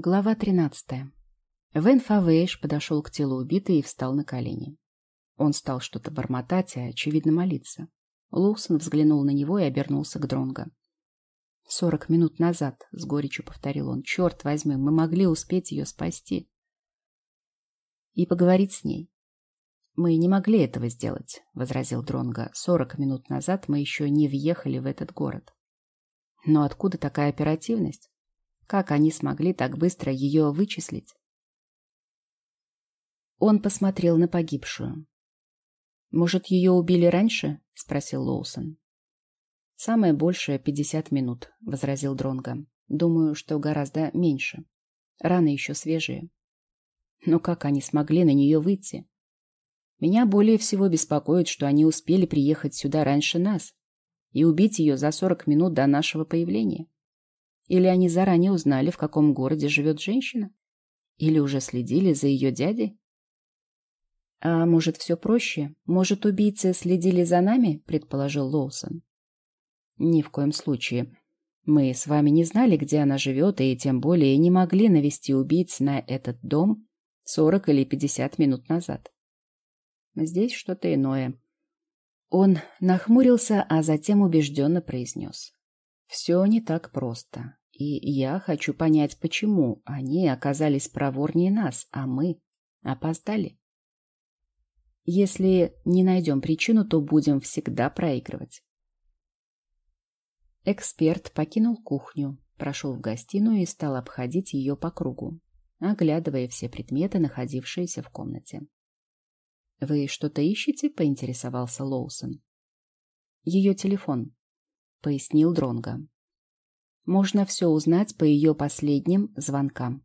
Глава 13. Вен Фавейш подошел к телу убитой и встал на колени. Он стал что-то бормотать, а, очевидно, молиться. Лоусон взглянул на него и обернулся к Дронго. «Сорок минут назад», — с горечью повторил он, — «черт возьми, мы могли успеть ее спасти и поговорить с ней». «Мы не могли этого сделать», — возразил Дронго. «Сорок минут назад мы еще не въехали в этот город». «Но откуда такая оперативность?» Как они смогли так быстро ее вычислить? Он посмотрел на погибшую. «Может, ее убили раньше?» — спросил Лоусон. «Самое большее — пятьдесят минут», — возразил Дронго. «Думаю, что гораздо меньше. Раны еще свежие. Но как они смогли на нее выйти? Меня более всего беспокоит, что они успели приехать сюда раньше нас и убить ее за сорок минут до нашего появления. Или они заранее узнали, в каком городе живет женщина? Или уже следили за ее дядей? А может, все проще? Может, убийцы следили за нами, предположил Лоусон. Ни в коем случае. Мы с вами не знали, где она живет, и тем более не могли навести убийц на этот дом сорок или пятьдесят минут назад. Здесь что-то иное. Он нахмурился, а затем убежденно произнес. Все не так просто. И я хочу понять, почему они оказались проворнее нас, а мы опоздали. Если не найдем причину, то будем всегда проигрывать. Эксперт покинул кухню, прошел в гостиную и стал обходить ее по кругу, оглядывая все предметы, находившиеся в комнате. «Вы что-то ищете?» — поинтересовался Лоусон. «Ее телефон», — пояснил Дронго. Можно все узнать по ее последним звонкам.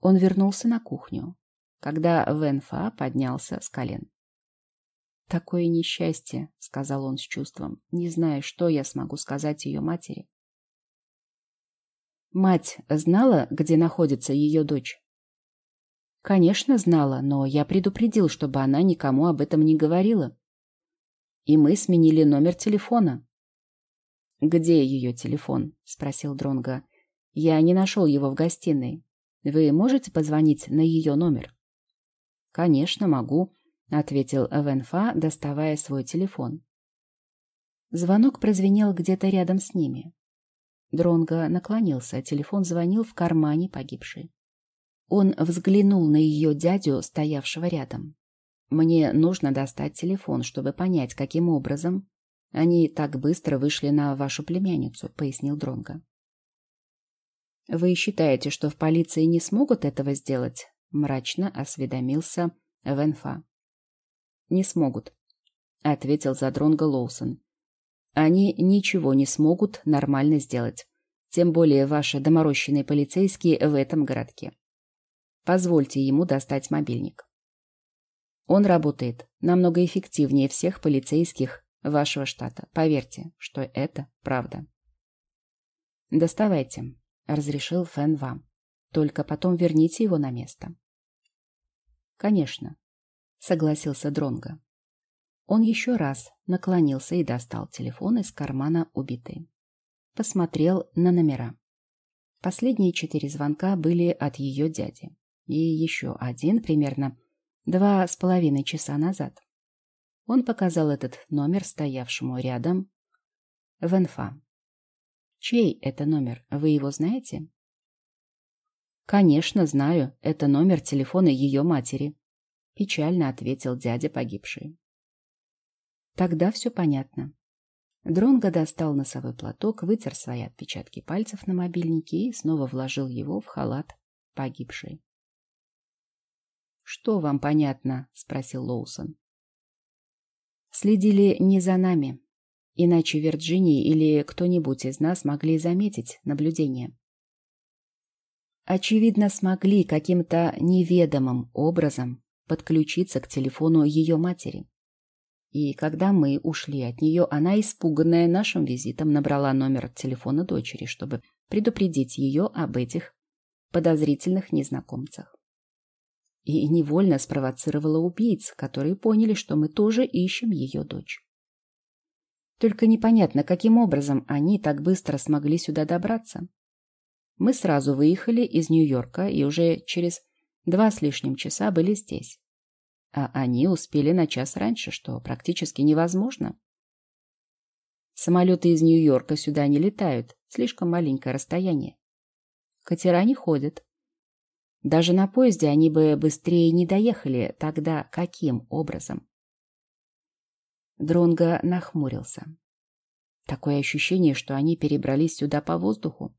Он вернулся на кухню, когда Венфа поднялся с колен. «Такое несчастье», — сказал он с чувством, не зная, что я смогу сказать ее матери. Мать знала, где находится ее дочь? Конечно, знала, но я предупредил, чтобы она никому об этом не говорила. И мы сменили номер телефона. «Где ее телефон?» — спросил Дронга. «Я не нашел его в гостиной. Вы можете позвонить на ее номер?» «Конечно, могу», — ответил Венфа, доставая свой телефон. Звонок прозвенел где-то рядом с ними. Дронго наклонился, телефон звонил в кармане погибшей. Он взглянул на ее дядю, стоявшего рядом. «Мне нужно достать телефон, чтобы понять, каким образом они так быстро вышли на вашу племянницу, пояснил Дронга. Вы считаете, что в полиции не смогут этого сделать? мрачно осведомился Венфа. Не смогут, ответил за Дронга Лоусон. Они ничего не смогут нормально сделать. Тем более ваши доморощенные полицейские в этом городке. Позвольте ему достать мобильник. Он работает намного эффективнее всех полицейских вашего штата. Поверьте, что это правда. «Доставайте», — разрешил Фэн вам. «Только потом верните его на место». «Конечно», — согласился Дронго. Он еще раз наклонился и достал телефон из кармана убитой. Посмотрел на номера. Последние четыре звонка были от ее дяди. И еще один примерно два с половиной часа назад. Он показал этот номер стоявшему рядом Венфа. «Чей это номер? Вы его знаете?» «Конечно, знаю. Это номер телефона ее матери», — печально ответил дядя погибшей. «Тогда все понятно». Дронго достал носовой платок, вытер свои отпечатки пальцев на мобильнике и снова вложил его в халат погибшей. «Что вам понятно?» — спросил Лоусон следили не за нами. Иначе Вирджиния или кто-нибудь из нас могли заметить наблюдение. Очевидно, смогли каким-то неведомым образом подключиться к телефону ее матери. И когда мы ушли от нее, она, испуганная нашим визитом, набрала номер телефона дочери, чтобы предупредить ее об этих подозрительных незнакомцах и невольно спровоцировала убийц, которые поняли, что мы тоже ищем ее дочь. Только непонятно, каким образом они так быстро смогли сюда добраться. Мы сразу выехали из Нью-Йорка и уже через два с лишним часа были здесь. А они успели на час раньше, что практически невозможно. Самолеты из Нью-Йорка сюда не летают, слишком маленькое расстояние. Катера не ходят. Даже на поезде они бы быстрее не доехали, тогда каким образом? Дронго нахмурился. Такое ощущение, что они перебрались сюда по воздуху.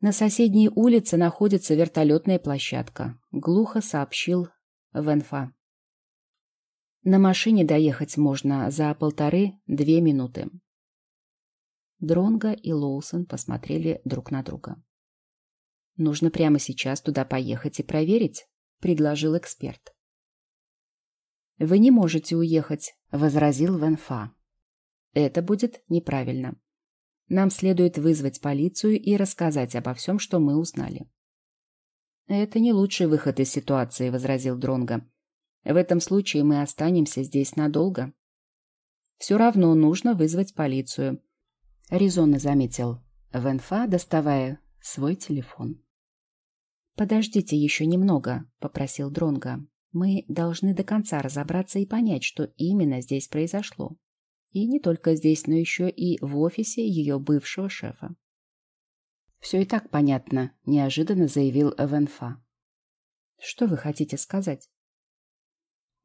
На соседней улице находится вертолетная площадка, глухо сообщил Венфа. На машине доехать можно за полторы-две минуты. Дронго и Лоусон посмотрели друг на друга. «Нужно прямо сейчас туда поехать и проверить», — предложил эксперт. «Вы не можете уехать», — возразил Венфа. «Это будет неправильно. Нам следует вызвать полицию и рассказать обо всем, что мы узнали. Это не лучший выход из ситуации, возразил Дронга. В этом случае мы останемся здесь надолго. Все равно нужно вызвать полицию, резонно заметил Венфа, доставая свой телефон. Подождите еще немного, попросил Дронга. Мы должны до конца разобраться и понять, что именно здесь произошло. И не только здесь, но еще и в офисе ее бывшего шефа. «Все и так понятно», — неожиданно заявил Эвенфа. «Что вы хотите сказать?»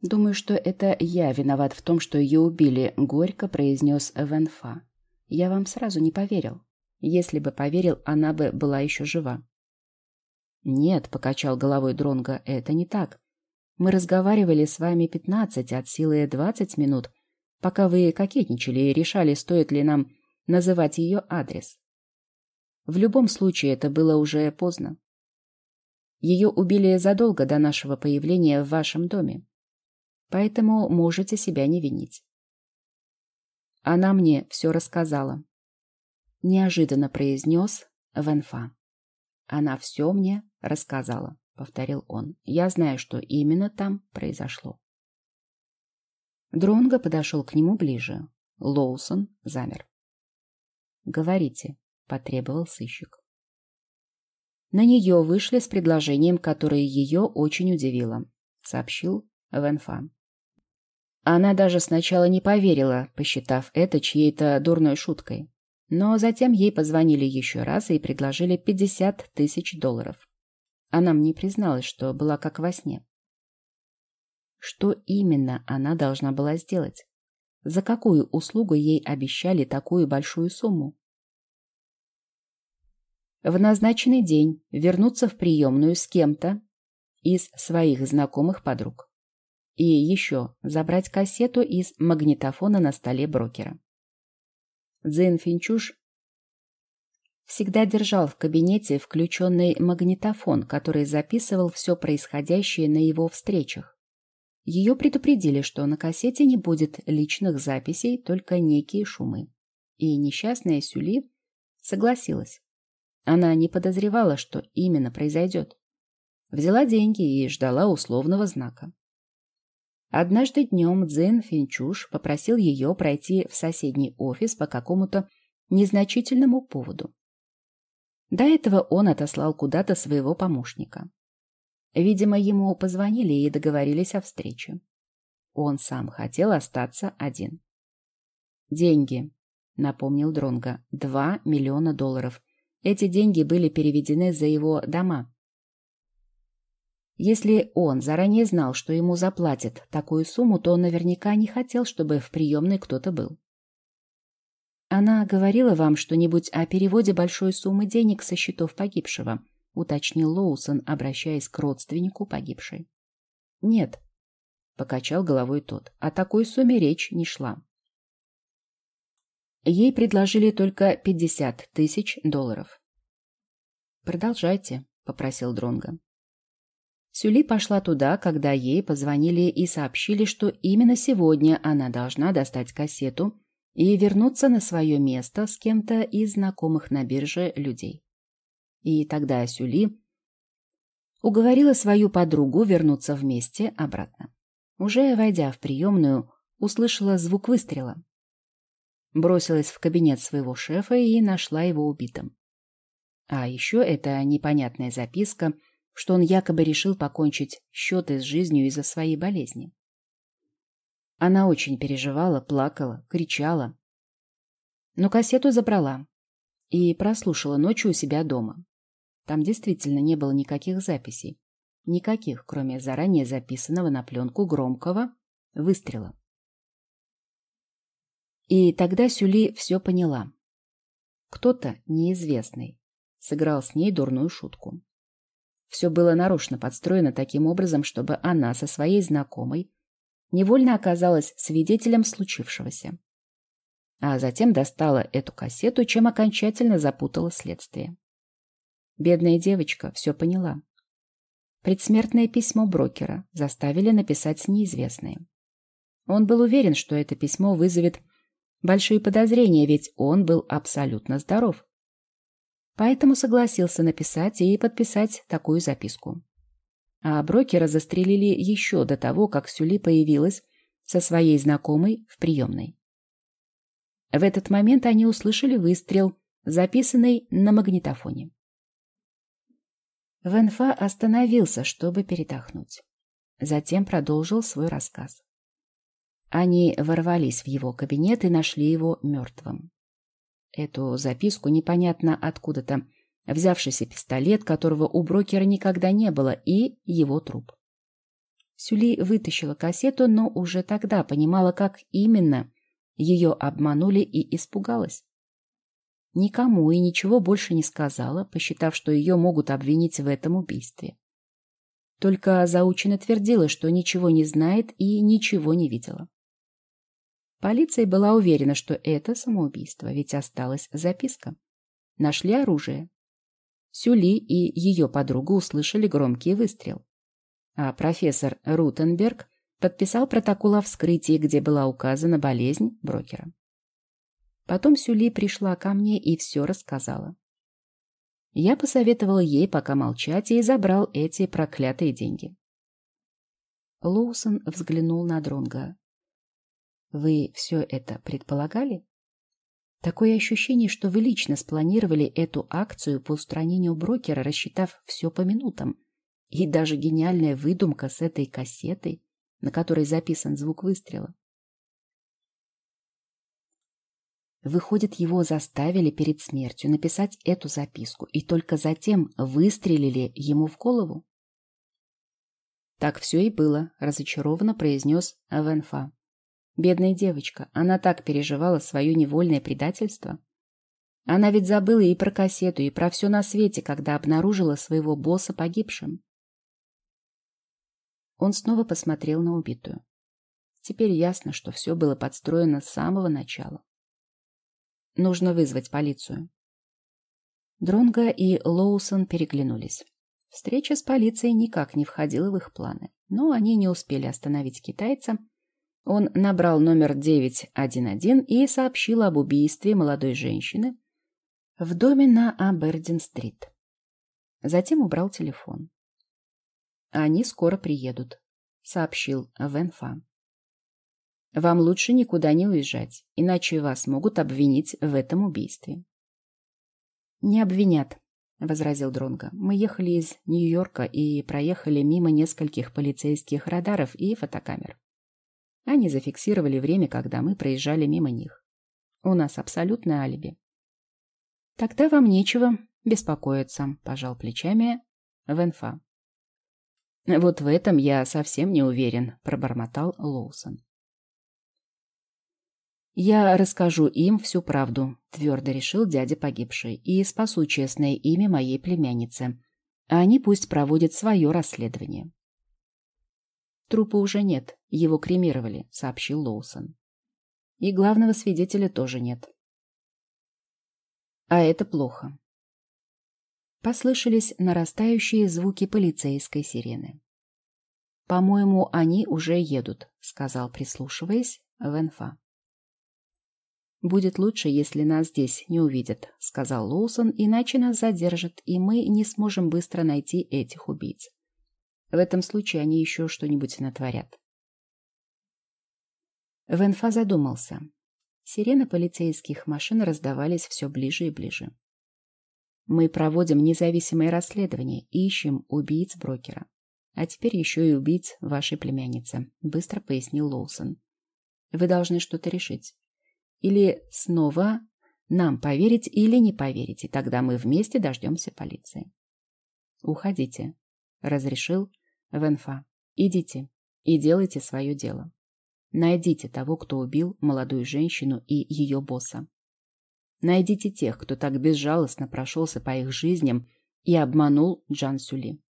«Думаю, что это я виноват в том, что ее убили», — горько произнес Эвенфа. «Я вам сразу не поверил. Если бы поверил, она бы была еще жива». «Нет», — покачал головой Дронга, — «это не так. Мы разговаривали с вами пятнадцать, от силы двадцать минут, пока вы кокетничали и решали, стоит ли нам называть ее адрес. В любом случае, это было уже поздно. Ее убили задолго до нашего появления в вашем доме. Поэтому можете себя не винить. Она мне все рассказала. Неожиданно произнес Венфа. Она все мне рассказала, повторил он. Я знаю, что именно там произошло. Дронго подошел к нему ближе. Лоусон замер. «Говорите», — потребовал сыщик. На нее вышли с предложением, которое ее очень удивило, — сообщил Венфа. Она даже сначала не поверила, посчитав это чьей-то дурной шуткой. Но затем ей позвонили еще раз и предложили 50 тысяч долларов. Она мне призналась, что была как во сне. Что именно она должна была сделать? За какую услугу ей обещали такую большую сумму? В назначенный день вернуться в приемную с кем-то из своих знакомых подруг. И еще забрать кассету из магнитофона на столе брокера. Дзин Финчуш всегда держал в кабинете включенный магнитофон, который записывал все происходящее на его встречах. Ее предупредили, что на кассете не будет личных записей, только некие шумы. И несчастная Сюли согласилась. Она не подозревала, что именно произойдет. Взяла деньги и ждала условного знака. Однажды днем Цзин Финчуш попросил ее пройти в соседний офис по какому-то незначительному поводу. До этого он отослал куда-то своего помощника. Видимо, ему позвонили и договорились о встрече. Он сам хотел остаться один. «Деньги», — напомнил Дронга, — «два миллиона долларов. Эти деньги были переведены за его дома». Если он заранее знал, что ему заплатят такую сумму, то он наверняка не хотел, чтобы в приемной кто-то был. «Она говорила вам что-нибудь о переводе большой суммы денег со счетов погибшего?» — уточнил Лоусон, обращаясь к родственнику погибшей. «Нет», — покачал головой тот, — «о такой сумме речь не шла». Ей предложили только пятьдесят тысяч долларов. «Продолжайте», — попросил Дронга. Сюли пошла туда, когда ей позвонили и сообщили, что именно сегодня она должна достать кассету и вернуться на свое место с кем-то из знакомых на бирже людей. И тогда Сюли уговорила свою подругу вернуться вместе обратно. Уже войдя в приемную, услышала звук выстрела. бросилась в кабинет своего шефа и нашла его убитым. А еще эта непонятная записка, что он якобы решил покончить счеты с жизнью из-за своей болезни. Она очень переживала, плакала, кричала. Но кассету забрала и прослушала ночью у себя дома. Там действительно не было никаких записей. Никаких, кроме заранее записанного на пленку громкого выстрела. И тогда Сюли все поняла. Кто-то неизвестный сыграл с ней дурную шутку. Все было нарочно подстроено таким образом, чтобы она со своей знакомой невольно оказалась свидетелем случившегося. А затем достала эту кассету, чем окончательно запутала следствие. Бедная девочка все поняла. Предсмертное письмо брокера заставили написать неизвестные. Он был уверен, что это письмо вызовет большие подозрения, ведь он был абсолютно здоров. Поэтому согласился написать и подписать такую записку. А брокера застрелили еще до того, как Сюли появилась со своей знакомой в приемной. В этот момент они услышали выстрел, записанный на магнитофоне. Венфа остановился, чтобы передохнуть. Затем продолжил свой рассказ. Они ворвались в его кабинет и нашли его мертвым. Эту записку непонятно откуда-то, взявшийся пистолет, которого у брокера никогда не было, и его труп. Сюли вытащила кассету, но уже тогда понимала, как именно ее обманули и испугалась. Никому и ничего больше не сказала, посчитав, что ее могут обвинить в этом убийстве. Только заучено твердила, что ничего не знает и ничего не видела. Полиция была уверена, что это самоубийство, ведь осталась записка. Нашли оружие. Сюли и ее подруга услышали громкий выстрел. А профессор Рутенберг подписал протокол о вскрытии, где была указана болезнь брокера. Потом Сюли пришла ко мне и все рассказала. Я посоветовала ей пока молчать и забрал эти проклятые деньги. Лоусон взглянул на Дронга. Вы все это предполагали? Такое ощущение, что вы лично спланировали эту акцию по устранению брокера, рассчитав все по минутам. И даже гениальная выдумка с этой кассетой, на которой записан звук выстрела. Выходит, его заставили перед смертью написать эту записку и только затем выстрелили ему в голову? Так все и было, разочарованно произнес Авенфа. Бедная девочка, она так переживала свое невольное предательство. Она ведь забыла и про кассету, и про все на свете, когда обнаружила своего босса погибшим. Он снова посмотрел на убитую. Теперь ясно, что все было подстроено с самого начала. Нужно вызвать полицию. Дронга и Лоусон переглянулись. Встреча с полицией никак не входила в их планы, но они не успели остановить китайца, он набрал номер 911 и сообщил об убийстве молодой женщины в доме на Абердин-стрит. Затем убрал телефон. «Они скоро приедут», — сообщил Венфа. «Вам лучше никуда не уезжать, иначе вас могут обвинить в этом убийстве». «Не обвинят», — возразил Дронго. «Мы ехали из Нью-Йорка и проехали мимо нескольких полицейских радаров и фотокамер. Они зафиксировали время, когда мы проезжали мимо них. У нас абсолютное алиби. Тогда вам нечего беспокоиться, пожал плечами Венфа. Вот в этом я совсем не уверен, пробормотал Лоусон. «Я расскажу им всю правду», — твердо решил дядя погибший, «и спасу честное имя моей племянницы. А они пусть проводят свое расследование». Трупа уже нет, его кремировали, сообщил Лоусон. И главного свидетеля тоже нет. А это плохо. Послышались нарастающие звуки полицейской сирены. «По-моему, они уже едут», — сказал, прислушиваясь, Венфа. «Будет лучше, если нас здесь не увидят», — сказал Лоусон, «иначе нас задержат, и мы не сможем быстро найти этих убийц. В этом случае они еще что-нибудь натворят. Венфа задумался. Сирены полицейских машин раздавались все ближе и ближе. Мы проводим независимое расследование ищем убийц брокера. А теперь еще и убийц вашей племянницы, быстро пояснил Лоусон. Вы должны что-то решить. Или снова нам поверить или не поверить, и тогда мы вместе дождемся полиции. Уходите, разрешил Венфа. Идите и делайте свое дело. Найдите того, кто убил молодую женщину и ее босса. Найдите тех, кто так безжалостно прошелся по их жизням и обманул Джан Сюли.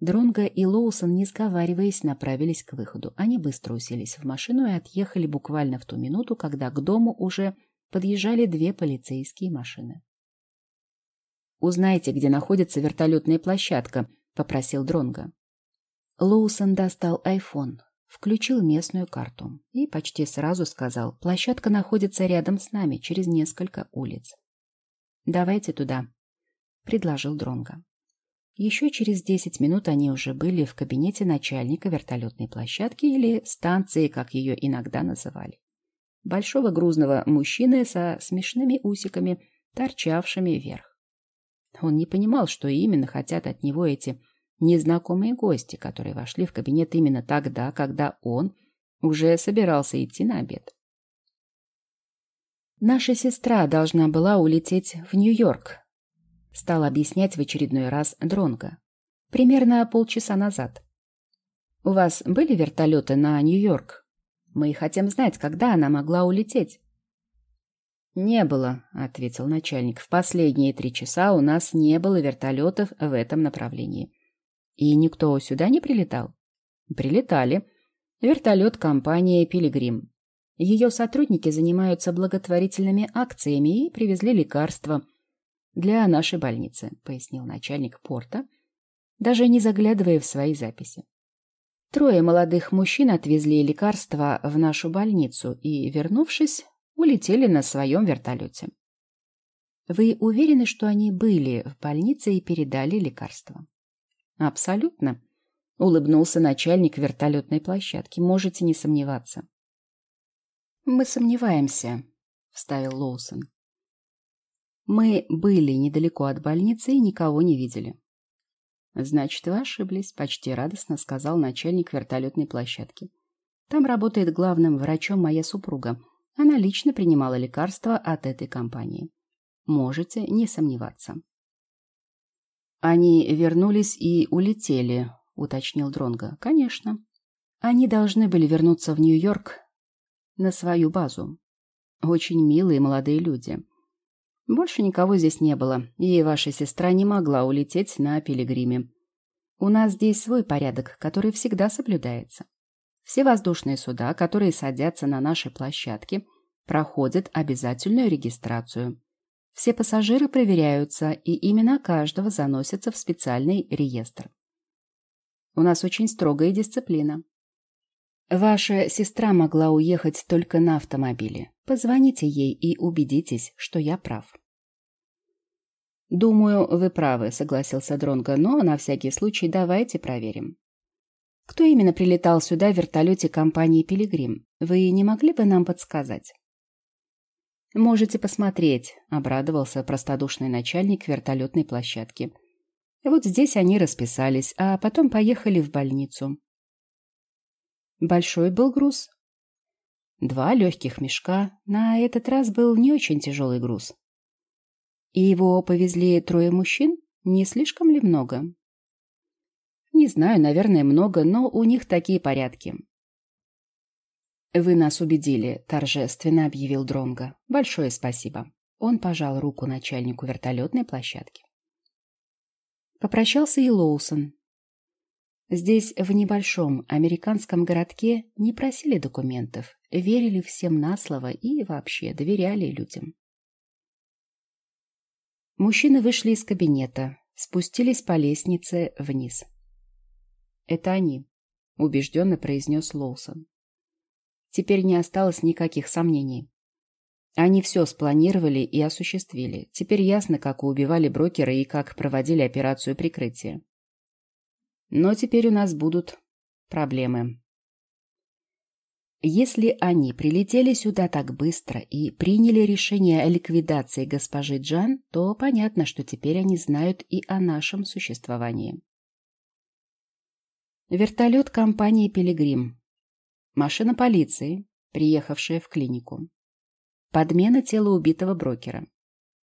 Дронго и Лоусон, не сговариваясь, направились к выходу. Они быстро уселись в машину и отъехали буквально в ту минуту, когда к дому уже подъезжали две полицейские машины. «Узнайте, где находится вертолетная площадка», — попросил Дронго. Лоусон достал айфон, включил местную карту и почти сразу сказал, площадка находится рядом с нами, через несколько улиц. «Давайте туда», — предложил Дронго. Еще через 10 минут они уже были в кабинете начальника вертолетной площадки или станции, как ее иногда называли. Большого грузного мужчины со смешными усиками, торчавшими вверх. Он не понимал, что именно хотят от него эти незнакомые гости, которые вошли в кабинет именно тогда, когда он уже собирался идти на обед. Наша сестра должна была улететь в Нью-Йорк, стал объяснять в очередной раз Дронго. Примерно полчаса назад. У вас были вертолеты на Нью-Йорк? Мы хотим знать, когда она могла улететь. «Не было», — ответил начальник. «В последние три часа у нас не было вертолетов в этом направлении». «И никто сюда не прилетал?» «Прилетали. Вертолет компании «Пилигрим». Ее сотрудники занимаются благотворительными акциями и привезли лекарства — для нашей больницы», — пояснил начальник порта, даже не заглядывая в свои записи. Трое молодых мужчин отвезли лекарства в нашу больницу и, вернувшись, улетели на своем вертолете. Вы уверены, что они были в больнице и передали лекарства? Абсолютно, улыбнулся начальник вертолетной площадки. Можете не сомневаться. Мы сомневаемся, вставил Лоусон. Мы были недалеко от больницы и никого не видели. «Значит, вы ошиблись», — почти радостно сказал начальник вертолетной площадки. «Там работает главным врачом моя супруга. Она лично принимала лекарства от этой компании. Можете не сомневаться». «Они вернулись и улетели», — уточнил Дронго. «Конечно. Они должны были вернуться в Нью-Йорк на свою базу. Очень милые молодые люди». Больше никого здесь не было, и ваша сестра не могла улететь на пилигриме. У нас здесь свой порядок, который всегда соблюдается. Все воздушные суда, которые садятся на нашей площадке, проходят обязательную регистрацию. Все пассажиры проверяются, и имена каждого заносятся в специальный реестр. У нас очень строгая дисциплина. Ваша сестра могла уехать только на автомобиле. Позвоните ей и убедитесь, что я прав. Думаю, вы правы, согласился Дронго, но на всякий случай давайте проверим. Кто именно прилетал сюда в вертолете компании «Пилигрим»? Вы не могли бы нам подсказать? Можете посмотреть, обрадовался простодушный начальник вертолетной площадки. Вот здесь они расписались, а потом поехали в больницу. Большой был груз. Два легких мешка. На этот раз был не очень тяжелый груз. И его повезли трое мужчин? Не слишком ли много? Не знаю, наверное, много, но у них такие порядки. Вы нас убедили, торжественно объявил Дронга. Большое спасибо. Он пожал руку начальнику вертолетной площадки. Попрощался и Лоусон, Здесь, в небольшом американском городке, не просили документов, верили всем на слово и вообще доверяли людям. Мужчины вышли из кабинета, спустились по лестнице вниз. «Это они», — убежденно произнес Лоусон. Теперь не осталось никаких сомнений. Они все спланировали и осуществили. Теперь ясно, как убивали брокера и как проводили операцию прикрытия. Но теперь у нас будут проблемы. Если они прилетели сюда так быстро и приняли решение о ликвидации госпожи Джан, то понятно, что теперь они знают и о нашем существовании. Вертолет компании «Пилигрим». Машина полиции, приехавшая в клинику. Подмена тела убитого брокера.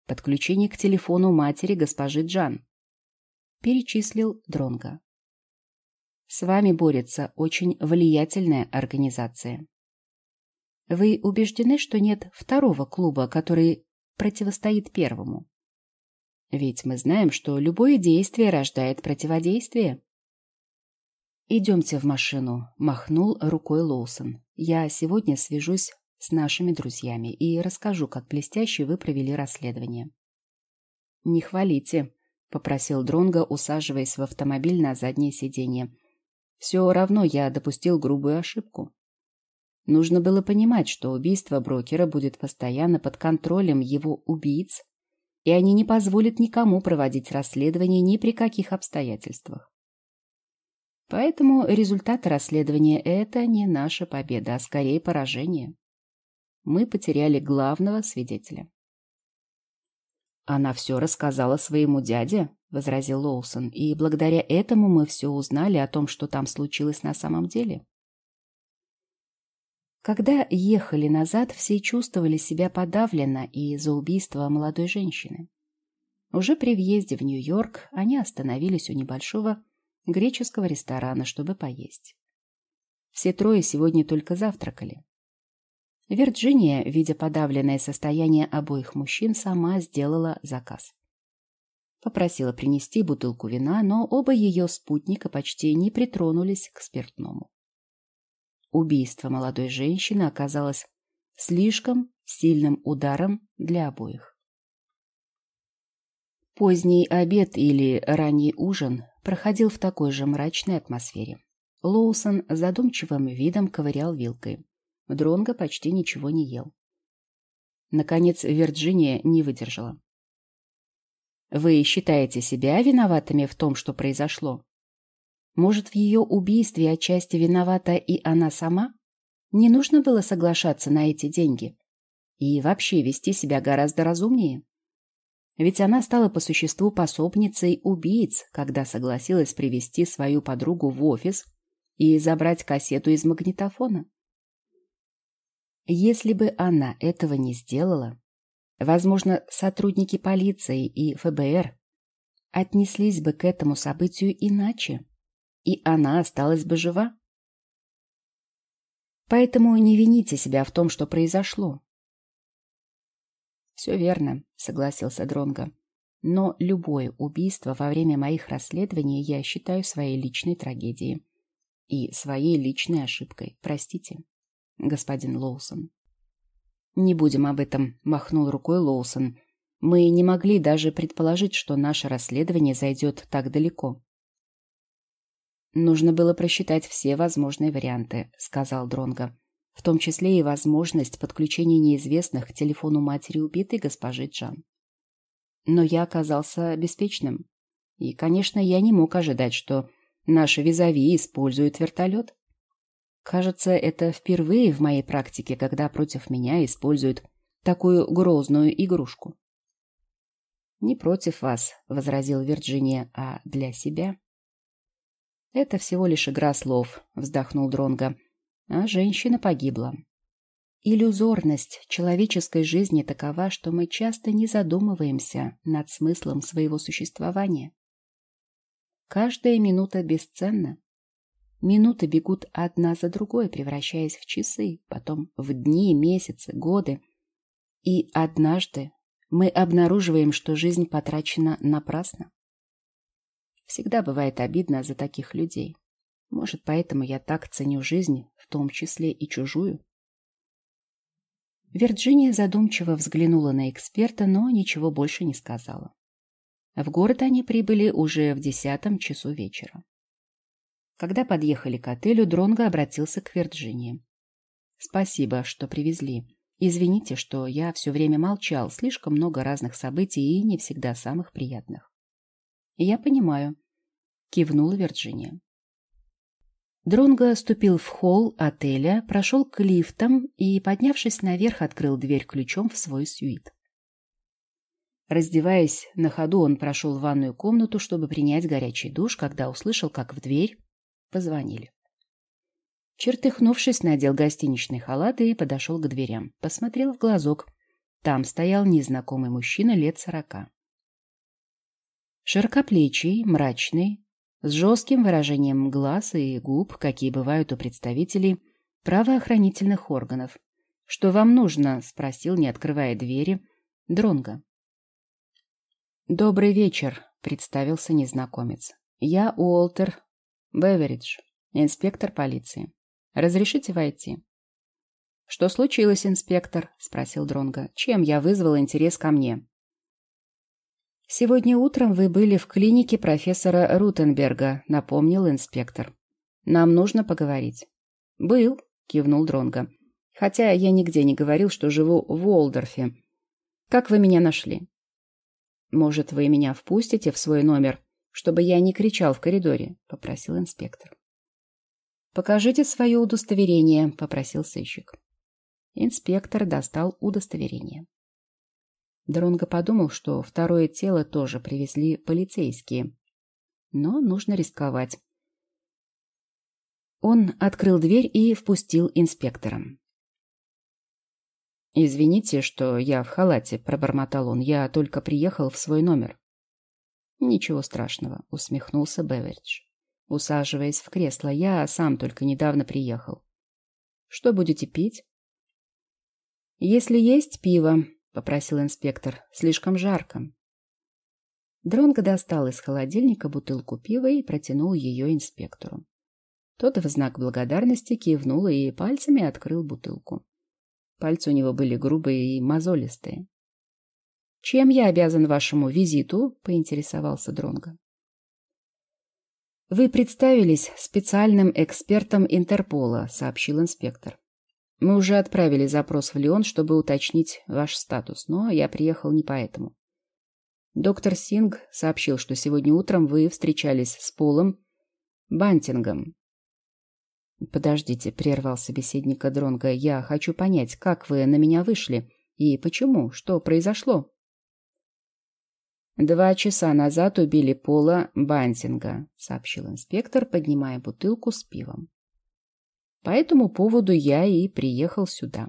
Подключение к телефону матери госпожи Джан. Перечислил Дронга. С вами борется очень влиятельная организация. Вы убеждены, что нет второго клуба, который противостоит первому? Ведь мы знаем, что любое действие рождает противодействие. «Идемте в машину», — махнул рукой Лоусон. «Я сегодня свяжусь с нашими друзьями и расскажу, как блестяще вы провели расследование». «Не хвалите», — попросил Дронго, усаживаясь в автомобиль на заднее сиденье. Все равно я допустил грубую ошибку. Нужно было понимать, что убийство брокера будет постоянно под контролем его убийц, и они не позволят никому проводить расследование ни при каких обстоятельствах. Поэтому результат расследования – это не наша победа, а скорее поражение. Мы потеряли главного свидетеля. Она все рассказала своему дяде, — возразил Лоусон, — и благодаря этому мы все узнали о том, что там случилось на самом деле. Когда ехали назад, все чувствовали себя подавленно из-за убийства молодой женщины. Уже при въезде в Нью-Йорк они остановились у небольшого греческого ресторана, чтобы поесть. Все трое сегодня только завтракали. Вирджиния, видя подавленное состояние обоих мужчин, сама сделала заказ. Попросила принести бутылку вина, но оба ее спутника почти не притронулись к спиртному. Убийство молодой женщины оказалось слишком сильным ударом для обоих. Поздний обед или ранний ужин проходил в такой же мрачной атмосфере. Лоусон задумчивым видом ковырял вилкой. Дронго почти ничего не ел. Наконец Вирджиния не выдержала. Вы считаете себя виноватыми в том, что произошло? Может, в ее убийстве отчасти виновата и она сама? Не нужно было соглашаться на эти деньги. И вообще вести себя гораздо разумнее. Ведь она стала по существу пособницей убийц, когда согласилась привести свою подругу в офис и забрать кассету из магнитофона. Если бы она этого не сделала, Возможно, сотрудники полиции и ФБР отнеслись бы к этому событию иначе, и она осталась бы жива. Поэтому не вините себя в том, что произошло. Все верно, согласился Дронго. Но любое убийство во время моих расследований я считаю своей личной трагедией и своей личной ошибкой. Простите, господин Лоусон. «Не будем об этом», — махнул рукой Лоусон. «Мы не могли даже предположить, что наше расследование зайдет так далеко». «Нужно было просчитать все возможные варианты», — сказал Дронго, «в том числе и возможность подключения неизвестных к телефону матери убитой госпожи Джан. Но я оказался беспечным. И, конечно, я не мог ожидать, что наши визави используют вертолет. Кажется, это впервые в моей практике, когда против меня используют такую грозную игрушку. «Не против вас», — возразил Вирджиния, — «а для себя». «Это всего лишь игра слов», — вздохнул Дронго. «А женщина погибла». Иллюзорность человеческой жизни такова, что мы часто не задумываемся над смыслом своего существования. Каждая минута бесценна. Минуты бегут одна за другой, превращаясь в часы, потом в дни, месяцы, годы. И однажды мы обнаруживаем, что жизнь потрачена напрасно. Всегда бывает обидно за таких людей. Может, поэтому я так ценю жизнь, в том числе и чужую. Вирджиния задумчиво взглянула на эксперта, но ничего больше не сказала. В город они прибыли уже в десятом часу вечера. Когда подъехали к отелю, Дронго обратился к Вирджинии. «Спасибо, что привезли. Извините, что я все время молчал, слишком много разных событий и не всегда самых приятных». «Я понимаю», — кивнула Вирджиния. Дронго ступил в холл отеля, прошел к лифтам и, поднявшись наверх, открыл дверь ключом в свой сюит. Раздеваясь на ходу, он прошел в ванную комнату, чтобы принять горячий душ, когда услышал, как в дверь позвонили. Чертыхнувшись, надел гостиничный халат и подошел к дверям. Посмотрел в глазок. Там стоял незнакомый мужчина лет сорока. Широкоплечий, мрачный, с жестким выражением глаз и губ, какие бывают у представителей правоохранительных органов. «Что вам нужно?» — спросил, не открывая двери, Дронга. «Добрый вечер», — представился незнакомец. «Я Уолтер Беверидж, инспектор полиции. Разрешите войти?» «Что случилось, инспектор?» — спросил Дронга. «Чем я вызвал интерес ко мне?» «Сегодня утром вы были в клинике профессора Рутенберга», — напомнил инспектор. «Нам нужно поговорить». «Был», — кивнул Дронга. «Хотя я нигде не говорил, что живу в Уолдорфе. Как вы меня нашли?» «Может, вы меня впустите в свой номер, чтобы я не кричал в коридоре?» — попросил инспектор. «Покажите свое удостоверение», — попросил сыщик. Инспектор достал удостоверение. Дронго подумал, что второе тело тоже привезли полицейские. Но нужно рисковать. Он открыл дверь и впустил инспектора. «Извините, что я в халате», — пробормотал он. «Я только приехал в свой номер». «Ничего страшного», — усмехнулся Беверидж. Усаживаясь в кресло, я сам только недавно приехал. «Что будете пить?» «Если есть пиво», — попросил инспектор. «Слишком жарко». Дронго достал из холодильника бутылку пива и протянул ее инспектору. Тот в знак благодарности кивнул и пальцами открыл бутылку. Пальцы у него были грубые и мозолистые. «Чем я обязан вашему визиту?» — поинтересовался Дронго. «Вы представились специальным экспертом Интерпола», — сообщил инспектор. «Мы уже отправили запрос в Лион, чтобы уточнить ваш статус, но я приехал не поэтому. Доктор Синг сообщил, что сегодня утром вы встречались с Полом Бантингом, «Подождите», — прервал собеседника Дронга. «Я хочу понять, как вы на меня вышли и почему? Что произошло?» «Два часа назад убили Пола Бантинга», — сообщил инспектор, поднимая бутылку с пивом. «По этому поводу я и приехал сюда».